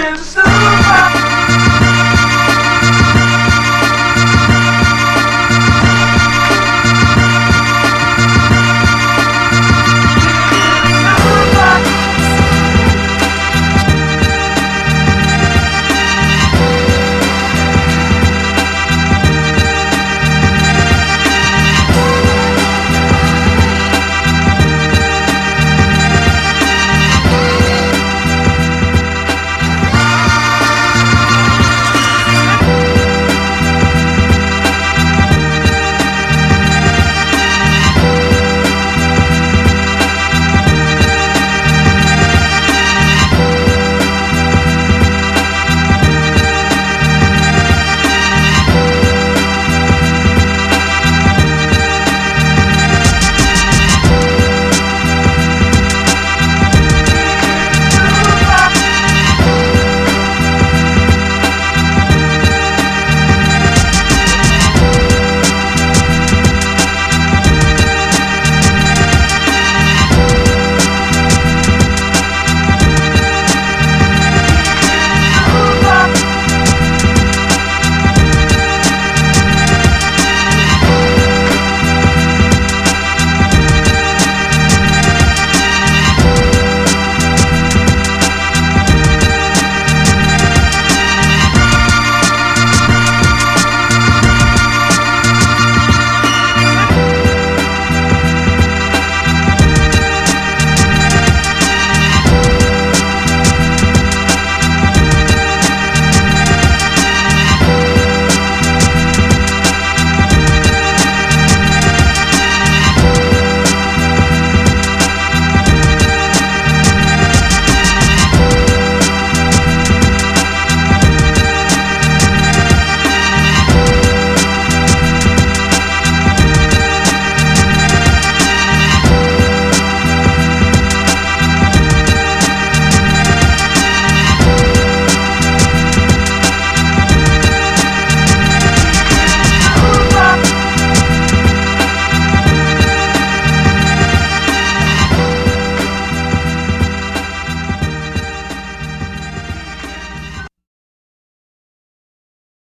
Deus.